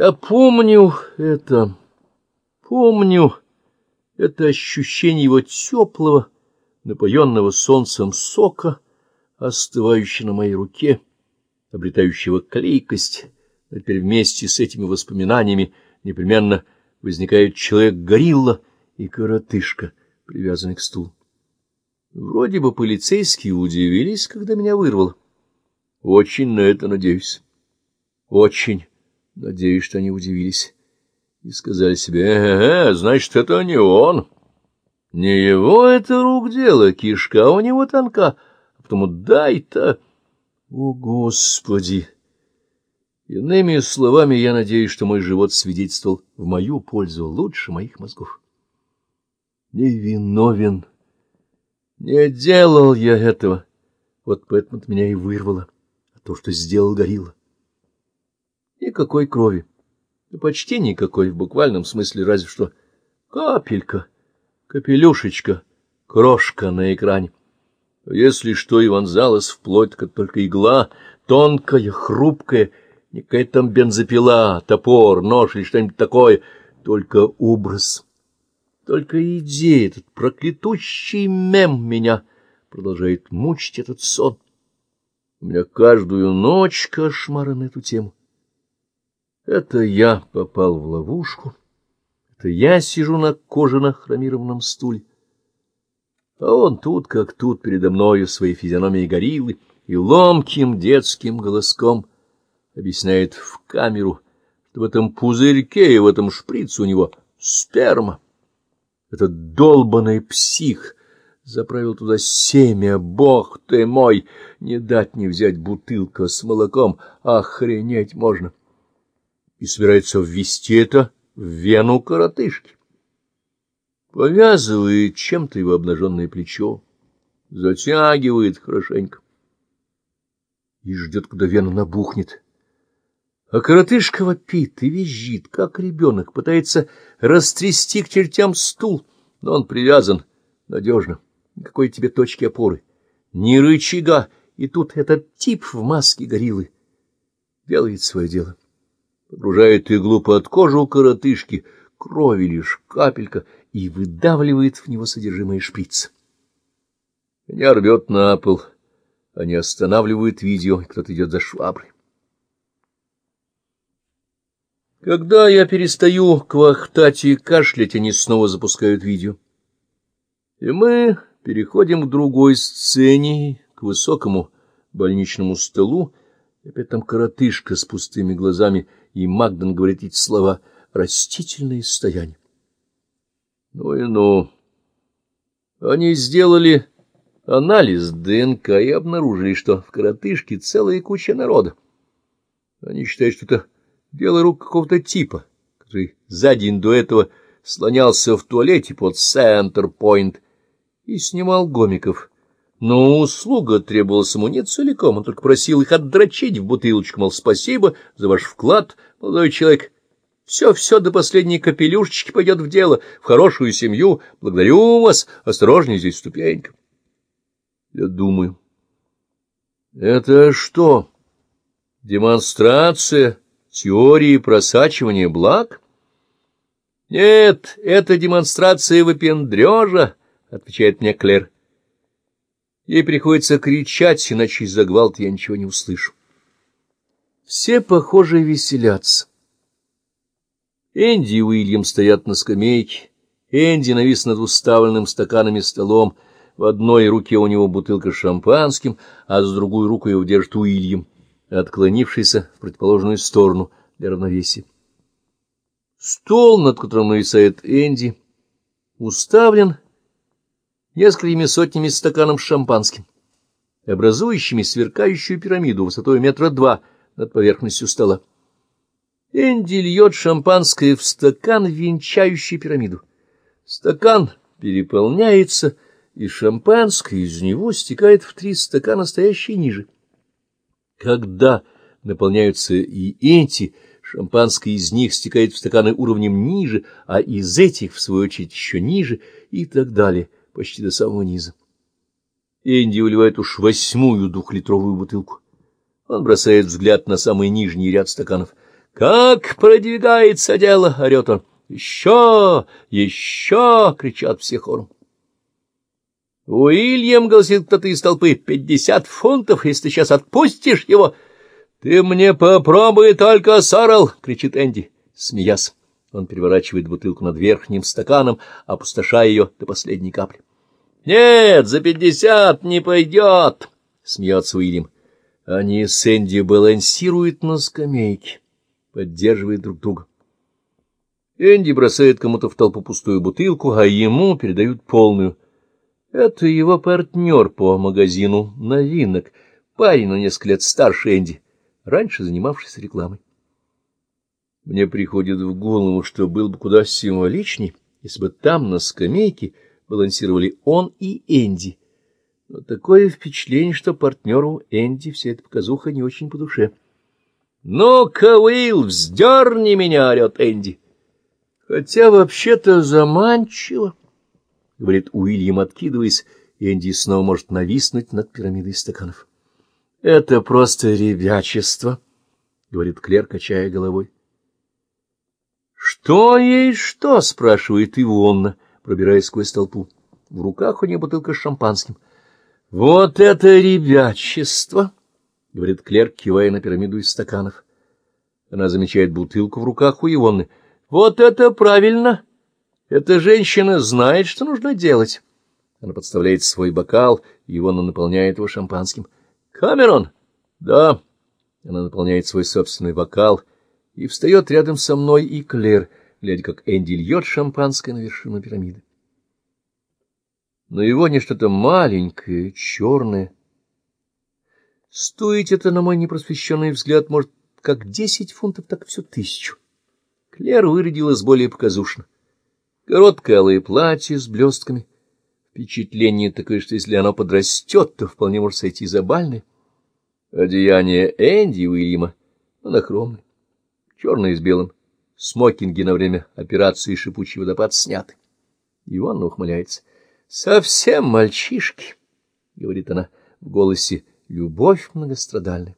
Я помню это, помню это ощущение его теплого, напоенного солнцем сока, остывающего на моей руке, обретающего клейкость, а теперь вместе с этими воспоминаниями непременно возникает человек-горилла и коротышка, привязанный к стулу. Вроде бы полицейские удивились, когда меня вырвало. Очень на это надеюсь. Очень надеюсь, что они удивились и сказали себе, «Э, -э значит, это не он. Не его это рук дело, кишка у него тонка, а потому дай-то...» О, Господи! Иными словами, я надеюсь, что мой живот свидетельствовал в мою пользу лучше моих мозгов. Невиновен. Не делал я этого. Вот поэтому меня и вырвало. А то, что сделал горилла. Никакой крови. Да почти никакой, в буквальном смысле, разве что капелька, капелюшечка, крошка на экране. Если что и вонзалось вплоть, как только игла, тонкая, хрупкая, не какая-то там бензопила, топор, нож или что-нибудь такое, только образ, только идея, этот проклятущий мем меня продолжает мучить этот сон. У меня каждую ночь кошмары на эту тему. Это я попал в ловушку, это я сижу на кожано-хромированном стуле, а он тут, как тут, передо мною своей физиономией гориллы и ломким детским голоском объясняет в камеру, что в этом пузырьке и в этом шприце у него сперма. Этот долбанный псих заправил туда семя, бог ты мой, не дать не взять бутылка с молоком, охренеть можно. И собирается ввести это в вену коротышки. Повязывает чем-то его обнаженное плечо, затягивает хорошенько и ждет, когда вена набухнет. А коротышка вопит и визжит, как ребенок, пытается растрясти к чертям стул, но он привязан надежно, никакой тебе точки опоры, ни рычага, и тут этот тип в маске гориллы делает свое дело. Погружает иглу под кожу коротышки, крови лишь капелька, и выдавливает в него содержимое шприца. Меня рвет на пол, они останавливают видео, кто-то идет за шваброй. Когда я перестаю квахтать и кашлять, они снова запускают видео. И мы переходим к другой сцене, к высокому больничному столу. Опять там коротышка с пустыми глазами, и Магдан говорит эти слова «растительное состояние». Ну и ну. Они сделали анализ ДНК и обнаружили, что в коротышке целая куча народа. Они считают, что это дело рук какого-то типа, который за день до этого слонялся в туалете под Центр-Пойнт и снимал гомиков. Но услуга требовалась ему не целиком, он только просил их отдрочить в бутылочку, мол, спасибо за ваш вклад, молодой человек. Все-все до последней капелюшечки пойдет в дело, в хорошую семью. Благодарю вас, осторожней здесь ступенька. Я думаю. Это что? Демонстрация? теории просачивания благ? — Нет, это демонстрация выпендрежа, — отвечает мне Клэр. Ей приходится кричать, иначе из-за гвалта я ничего не услышу. Все, похоже, веселятся. Энди и Уильям стоят на скамейке. Энди навис над уставленным стаканами столом. В одной руке у него бутылка с шампанским, а с другой рукой его держит Уильям отклонившийся в противоположную сторону для равновесия. Стол, над которым нависает Энди, уставлен несколькими сотнями стаканов с шампанским, образующими сверкающую пирамиду высотой метра два над поверхностью стола. Энди льет шампанское в стакан, венчающий пирамиду. Стакан переполняется, и шампанское из него стекает в три стакана, стоящие ниже. Когда наполняются и эти, шампанское из них стекает в стаканы уровнем ниже, а из этих, в свою очередь, еще ниже, и так далее, почти до самого низа. Энди уливает уж восьмую двухлитровую бутылку. Он бросает взгляд на самый нижний ряд стаканов. Как продвигается дело, — орет он. Еще, еще, — кричат все хором. Уильям, — гласит кто-то из толпы, — пятьдесят фунтов, если ты сейчас отпустишь его. Ты мне попробуй только, Сорел, — кричит Энди, смеясь. Он переворачивает бутылку над верхним стаканом, опустошая ее до последней капли. — Нет, за пятьдесят не пойдет, — смеется Уильям. Они с Энди балансируют на скамейке, поддерживая друг друга. Энди бросает кому-то в толпу пустую бутылку, а ему передают полную. Это его партнер по магазину новинок, парень на несколько лет старше Энди, раньше занимавшийся рекламой. Мне приходит в голову, что был бы куда символичней, если бы там, на скамейке, балансировали он и Энди. Но такое впечатление, что партнеру Энди вся эта показуха не очень по душе. — Ну-ка, Уилл, вздерни меня! — орет Энди. — Хотя вообще-то заманчиво, — говорит Уильям, откидываясь, и Энди снова может нависнуть над пирамидой стаканов. — Это просто ребячество, — говорит Клер, качая головой. «Что есть что?» — спрашивает Ивонна, пробираясь сквозь толпу. В руках у нее бутылка с шампанским. «Вот это ребячество!» — говорит Клерк, кивая на пирамиду из стаканов. Она замечает бутылку в руках у Ивонны. «Вот это правильно! Эта женщина знает, что нужно делать!» Она подставляет свой бокал, и Ивонна наполняет его шампанским. «Камерон!» «Да!» Она наполняет свой собственный бокал — и встает рядом со мной и Клер, глядя, как Энди льет шампанское на вершину пирамиды. Но его не что-то маленькое, черное. Стоить это, на мой непросвещенный взгляд, может как десять фунтов, так всю тысячу. Клер вырядилась более показушно. Короткое алое платье с блестками. Впечатление такое, что если оно подрастет, то вполне может сойти за бальное. Одеяние Энди Уильяма монохромное черное с белым. Смокинги на время операции «Шипучий водопад» сняты. Иванна ухмыляется. — Совсем мальчишки, — говорит она в голосе, — любовь многострадальная.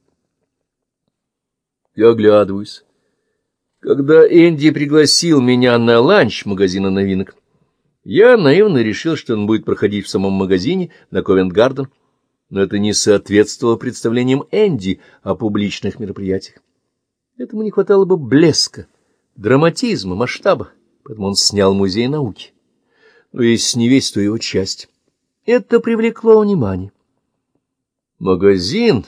Я оглядываюсь. Когда Энди пригласил меня на ланч магазина новинок, я наивно решил, что он будет проходить в самом магазине на Ковент-Гарден, но это не соответствовало представлениям Энди о публичных мероприятиях. Этому не хватало бы блеска, драматизма, масштаба, поэтому он снял музей науки. Но есть не весь, то его часть. Это привлекло внимание. Магазин,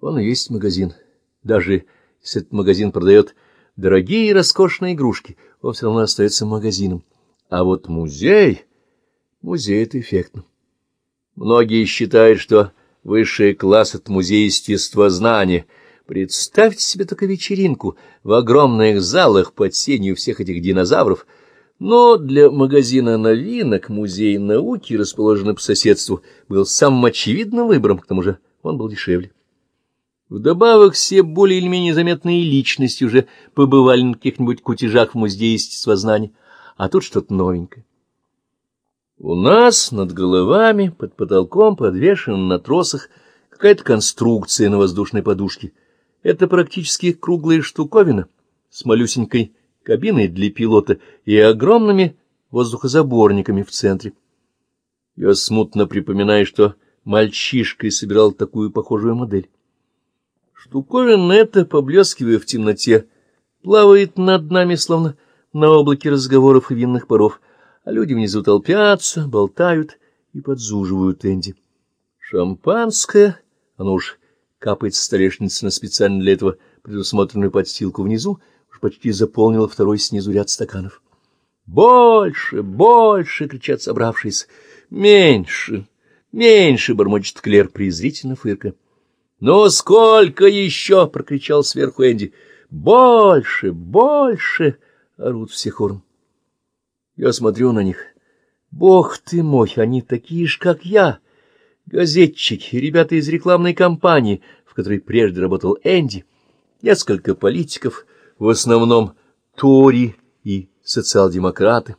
он и есть магазин. Даже если этот магазин продает дорогие и роскошные игрушки, он все равно остается магазином. А вот музей... Музей — это эффектно. Многие считают, что высший класс — это музей естествознания — Представьте себе только вечеринку в огромных залах под сенью всех этих динозавров, но для магазина новинок музей науки, расположенный по соседству, был самым очевидным выбором, к тому же он был дешевле. Вдобавок все более или менее заметные личности уже побывали на каких-нибудь кутежах в музее естествознания, а тут что-то новенькое. У нас над головами, под потолком, подвешена на тросах какая-то конструкция на воздушной подушке — это практически круглая штуковина с малюсенькой кабиной для пилота и огромными воздухозаборниками в центре. Я смутно припоминаю, что мальчишкой собирал такую похожую модель. Штуковина эта, поблескивая в темноте, плавает над нами, словно на облаке разговоров и винных паров, а люди внизу толпятся, болтают и подзуживают Энди. Шампанское, оно уж капает с столешницы на специально для этого предусмотренную подстилку внизу, уж почти заполнила второй снизу ряд стаканов. «Больше! Больше!» — кричат собравшиеся. «Меньше! Меньше!» — бормочет Клер, презрительно фырка. «Ну сколько еще?» — прокричал сверху Энди. «Больше! Больше!» — орут все хором. Я смотрю на них. «Бог ты мой, они такие же, как я!» Газетчики, ребята из рекламной кампании, в которой прежде работал Энди, несколько политиков, в основном Тори и социал-демократы,